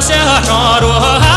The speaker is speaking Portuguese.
você choro